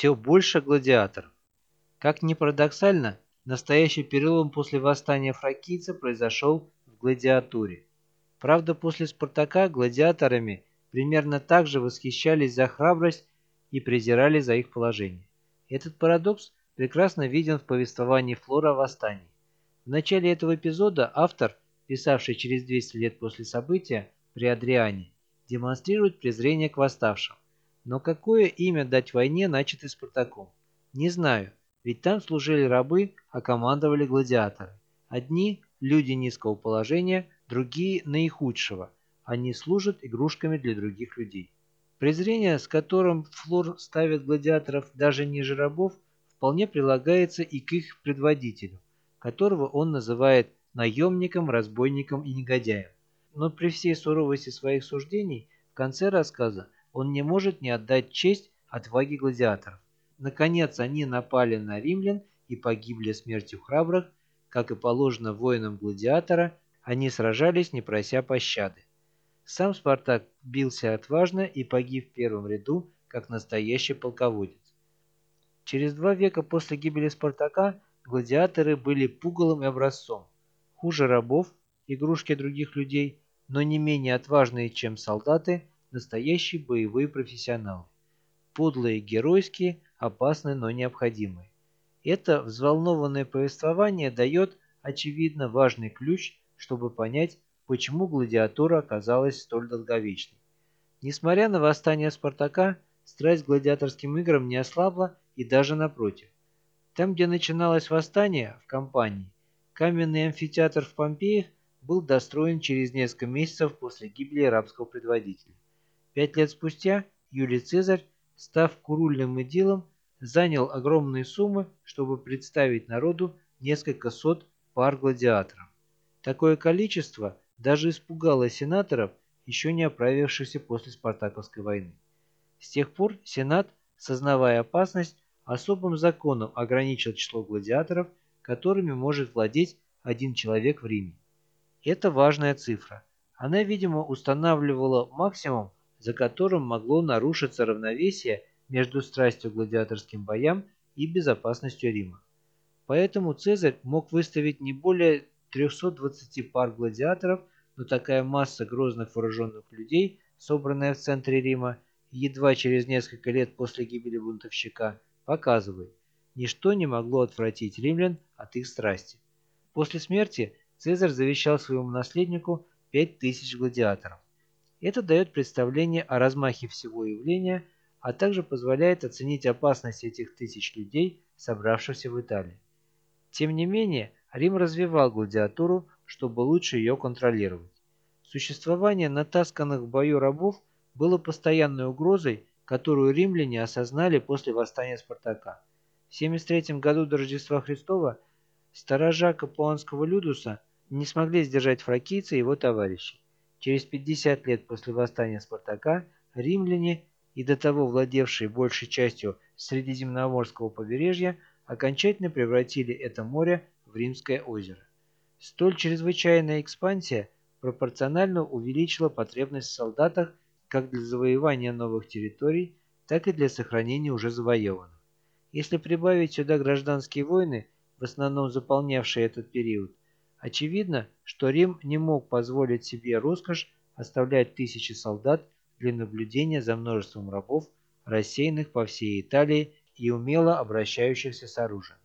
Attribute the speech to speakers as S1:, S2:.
S1: все больше гладиаторов. Как ни парадоксально, настоящий перелом после восстания фракийца произошел в гладиатуре. Правда, после Спартака гладиаторами примерно так же восхищались за храбрость и презирали за их положение. Этот парадокс прекрасно виден в повествовании Флора о восстании. В начале этого эпизода автор, писавший через 200 лет после события при Адриане, демонстрирует презрение к восставшим. Но какое имя дать войне, начатой Спартаком? Не знаю, ведь там служили рабы, а командовали гладиаторы. Одни – люди низкого положения, другие – наихудшего. Они служат игрушками для других людей. Презрение, с которым Флор ставит гладиаторов даже ниже рабов, вполне прилагается и к их предводителю, которого он называет наемником, разбойником и негодяем. Но при всей суровости своих суждений в конце рассказа он не может не отдать честь отваге гладиаторов. Наконец они напали на римлян и погибли смертью храбрых, как и положено воинам гладиатора, они сражались, не прося пощады. Сам Спартак бился отважно и погиб в первом ряду, как настоящий полководец. Через два века после гибели Спартака гладиаторы были пугалом и образцом. Хуже рабов, игрушки других людей, но не менее отважные, чем солдаты, настоящие боевые профессионалы. Подлые, геройские, опасны, но необходимы. Это взволнованное повествование дает, очевидно, важный ключ, чтобы понять, почему гладиатура оказалась столь долговечной. Несмотря на восстание Спартака, страсть к гладиаторским играм не ослабла и даже напротив. Там, где начиналось восстание, в кампании, каменный амфитеатр в Помпеях был достроен через несколько месяцев после гибели арабского предводителя. Пять лет спустя Юлий Цезарь, став курульным идилом, занял огромные суммы, чтобы представить народу несколько сот пар гладиаторов. Такое количество даже испугало сенаторов, еще не оправившихся после Спартаковской войны. С тех пор Сенат, сознавая опасность, особым законом ограничил число гладиаторов, которыми может владеть один человек в Риме. Это важная цифра. Она, видимо, устанавливала максимум, за которым могло нарушиться равновесие между страстью к гладиаторским боям и безопасностью Рима. Поэтому Цезарь мог выставить не более 320 пар гладиаторов, но такая масса грозных вооруженных людей, собранная в центре Рима, едва через несколько лет после гибели бунтовщика, показывает, ничто не могло отвратить римлян от их страсти. После смерти Цезарь завещал своему наследнику 5000 гладиаторов. Это дает представление о размахе всего явления – а также позволяет оценить опасность этих тысяч людей, собравшихся в Италии. Тем не менее, Рим развивал гладиатуру, чтобы лучше ее контролировать. Существование натасканных в бою рабов было постоянной угрозой, которую римляне осознали после восстания Спартака. В 73 году до Рождества Христова сторожа Капуанского Людуса не смогли сдержать фракийца и его товарищей. Через 50 лет после восстания Спартака римляне и до того владевшие большей частью Средиземноморского побережья, окончательно превратили это море в Римское озеро. Столь чрезвычайная экспансия пропорционально увеличила потребность в солдатах как для завоевания новых территорий, так и для сохранения уже завоеванных. Если прибавить сюда гражданские войны, в основном заполнявшие этот период, очевидно, что Рим не мог позволить себе роскошь оставлять тысячи солдат для наблюдения за множеством рабов, рассеянных по всей Италии и умело обращающихся с оружием.